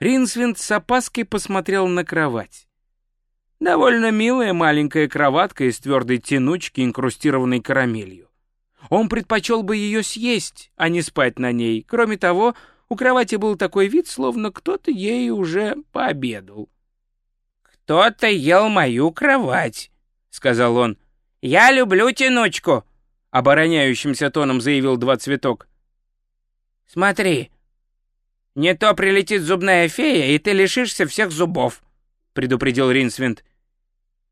Ринсвинд с опаской посмотрел на кровать. Довольно милая маленькая кроватка из твердой тянучки, инкрустированной карамелью. Он предпочел бы ее съесть, а не спать на ней. Кроме того, у кровати был такой вид, словно кто-то ей уже пообедал. «Кто-то ел мою кровать», — сказал он. «Я люблю тянучку», — обороняющимся тоном заявил два цветок. «Смотри, не то прилетит зубная фея, и ты лишишься всех зубов», — предупредил Ринсвинд.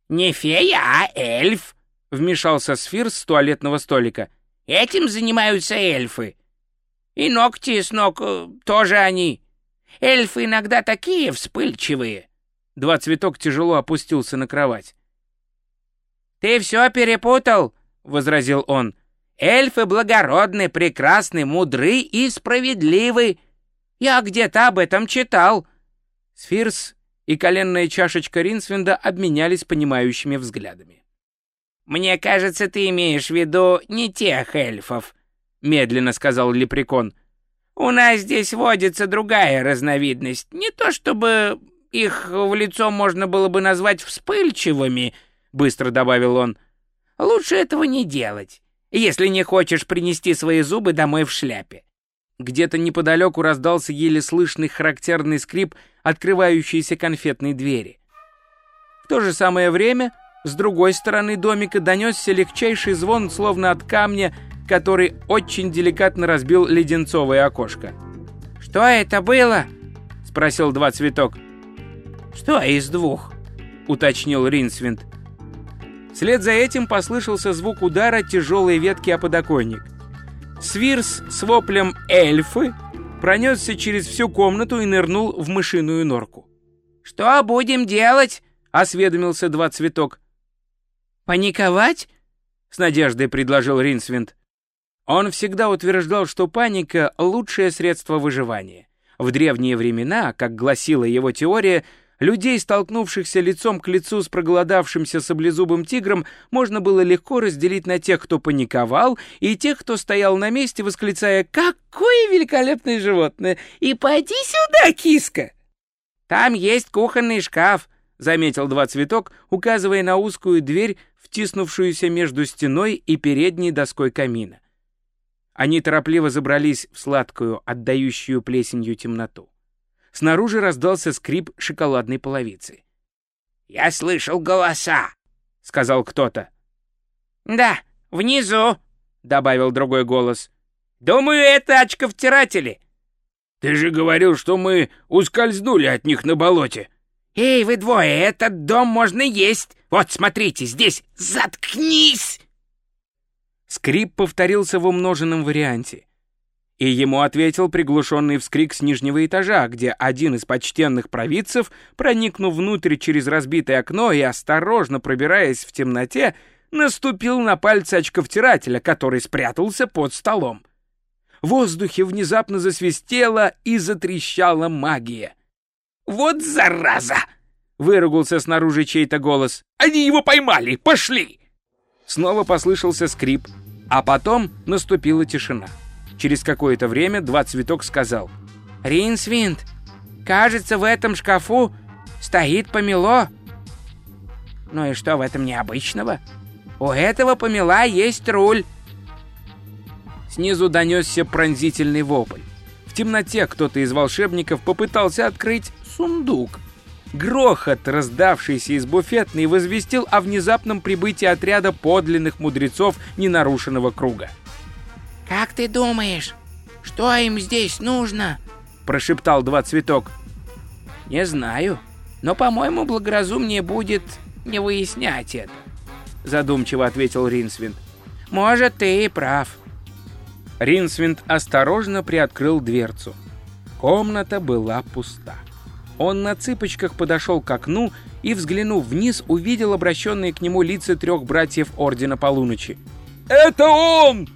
«Не фея, а эльф», — вмешался Сфир с туалетного столика. «Этим занимаются эльфы. И ногти с ног э, тоже они. Эльфы иногда такие вспыльчивые». Два цветок тяжело опустился на кровать. «Ты все перепутал», — возразил он. «Эльфы благородны, прекрасны, мудры и справедливы. Я где-то об этом читал». Сфирс и коленная чашечка Ринсвинда обменялись понимающими взглядами. «Мне кажется, ты имеешь в виду не тех эльфов», — медленно сказал Лепрекон. «У нас здесь водится другая разновидность. Не то чтобы их в лицо можно было бы назвать вспыльчивыми», — быстро добавил он. «Лучше этого не делать, если не хочешь принести свои зубы домой в шляпе. Где-то неподалеку раздался еле слышный характерный скрип открывающейся конфетной двери. В то же самое время с другой стороны домика донесся легчайший звон, словно от камня, который очень деликатно разбил леденцовое окошко. «Что это было?» — спросил два цветок. «Что из двух?» — уточнил Ринсвинд. Вслед за этим послышался звук удара тяжелой ветки о подоконник. Свирс с воплем «Эльфы» пронесся через всю комнату и нырнул в мышиную норку. «Что будем делать?» — осведомился два цветок. «Паниковать?» — с надеждой предложил Ринсвинд. Он всегда утверждал, что паника — лучшее средство выживания. В древние времена, как гласила его теория, Людей, столкнувшихся лицом к лицу с проголодавшимся саблезубым тигром, можно было легко разделить на тех, кто паниковал, и тех, кто стоял на месте, восклицая «Какое великолепное животное! И пойди сюда, киска!» «Там есть кухонный шкаф», — заметил два цветок, указывая на узкую дверь, втиснувшуюся между стеной и передней доской камина. Они торопливо забрались в сладкую, отдающую плесенью темноту. Снаружи раздался скрип шоколадной половицы. «Я слышал голоса», — сказал кто-то. «Да, внизу», — добавил другой голос. «Думаю, это очковтиратели». «Ты же говорил, что мы ускользнули от них на болоте». «Эй, вы двое, этот дом можно есть! Вот, смотрите, здесь! Заткнись!» Скрип повторился в умноженном варианте. И ему ответил приглушенный вскрик с нижнего этажа, где один из почтенных провидцев, проникнув внутрь через разбитое окно и осторожно пробираясь в темноте, наступил на пальцы очковтирателя, который спрятался под столом. В воздухе внезапно засвистела и затрещала магия. «Вот зараза!» — выругался снаружи чей-то голос. «Они его поймали! Пошли!» Снова послышался скрип, а потом наступила тишина. Через какое-то время два цветок сказал. «Ринсвинд, кажется, в этом шкафу стоит помело». «Ну и что в этом необычного? У этого помела есть руль». Снизу донесся пронзительный вопль. В темноте кто-то из волшебников попытался открыть сундук. Грохот, раздавшийся из буфетной, возвестил о внезапном прибытии отряда подлинных мудрецов ненарушенного круга. «Как ты думаешь, что им здесь нужно?» – прошептал два цветок. «Не знаю, но, по-моему, благоразумнее будет не выяснять это», – задумчиво ответил Ринсвинд. «Может, ты и прав». Ринсвинд осторожно приоткрыл дверцу. Комната была пуста. Он на цыпочках подошел к окну и, взглянув вниз, увидел обращенные к нему лица трех братьев Ордена Полуночи. «Это он!»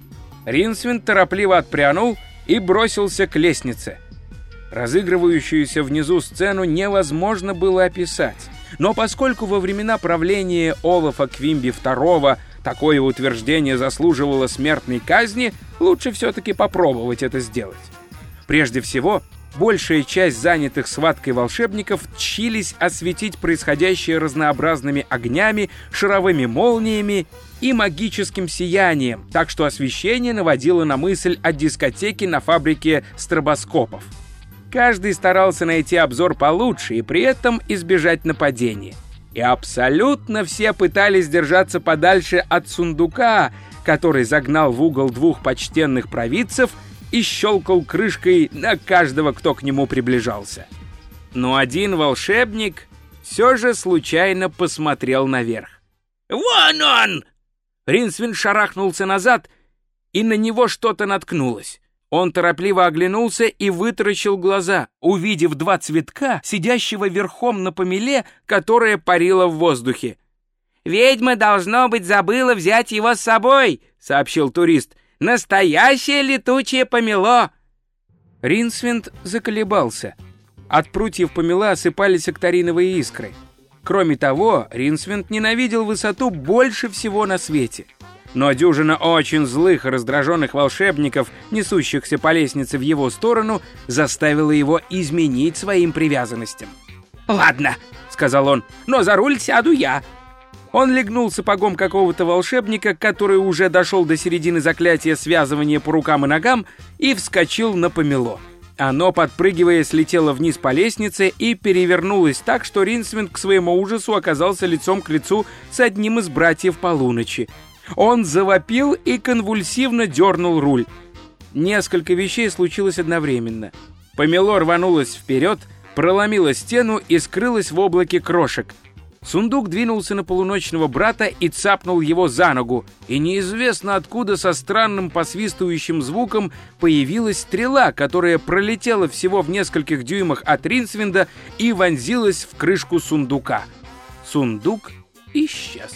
Ринсвин торопливо отпрянул и бросился к лестнице. Разыгрывающуюся внизу сцену невозможно было описать. Но поскольку во времена правления Олафа Квимби II такое утверждение заслуживало смертной казни, лучше все-таки попробовать это сделать. Прежде всего, большая часть занятых схваткой волшебников тщились осветить происходящее разнообразными огнями, шаровыми молниями и магическим сиянием, так что освещение наводило на мысль о дискотеке на фабрике стробоскопов. Каждый старался найти обзор получше и при этом избежать нападения. И абсолютно все пытались держаться подальше от сундука, который загнал в угол двух почтенных провидцев и щелкал крышкой на каждого, кто к нему приближался. Но один волшебник все же случайно посмотрел наверх. «Вон он!» Ринсвин шарахнулся назад, и на него что-то наткнулось. Он торопливо оглянулся и вытаращил глаза, увидев два цветка, сидящего верхом на помеле, которая парила в воздухе. «Ведьма, должно быть, забыла взять его с собой», — сообщил турист. «Настоящее летучее помело!» Ринсвинд заколебался. От прутьев помела осыпались октариновые искры. Кроме того, Ринсвинд ненавидел высоту больше всего на свете. Но дюжина очень злых и раздраженных волшебников, несущихся по лестнице в его сторону, заставила его изменить своим привязанностям. «Ладно», — сказал он, — «но за руль сяду я». Он легнул сапогом какого-то волшебника, который уже дошел до середины заклятия связывания по рукам и ногам, и вскочил на помело. Оно, подпрыгивая, слетело вниз по лестнице и перевернулось так, что Ринсвинд к своему ужасу оказался лицом к лицу с одним из братьев полуночи. Он завопил и конвульсивно дернул руль. Несколько вещей случилось одновременно. Помело рванулось вперед, проломило стену и скрылось в облаке крошек. Сундук двинулся на полуночного брата и цапнул его за ногу, и неизвестно откуда со странным посвистывающим звуком появилась стрела, которая пролетела всего в нескольких дюймах от Ринсвинда и вонзилась в крышку сундука. Сундук исчез.